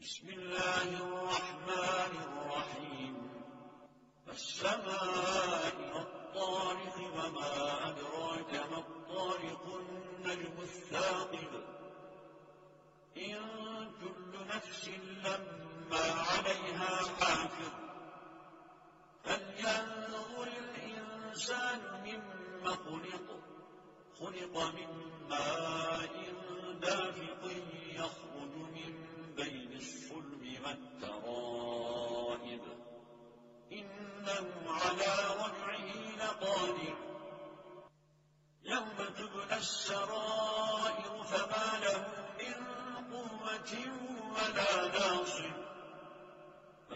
بسم الله الرحمن الرحيم. السماء والطارق وما أدراك ما الطارق النجم الثاقب. إن كل نفس لما عليها حافظ. فلينظر الإنسان مما خلق. خلق من ماء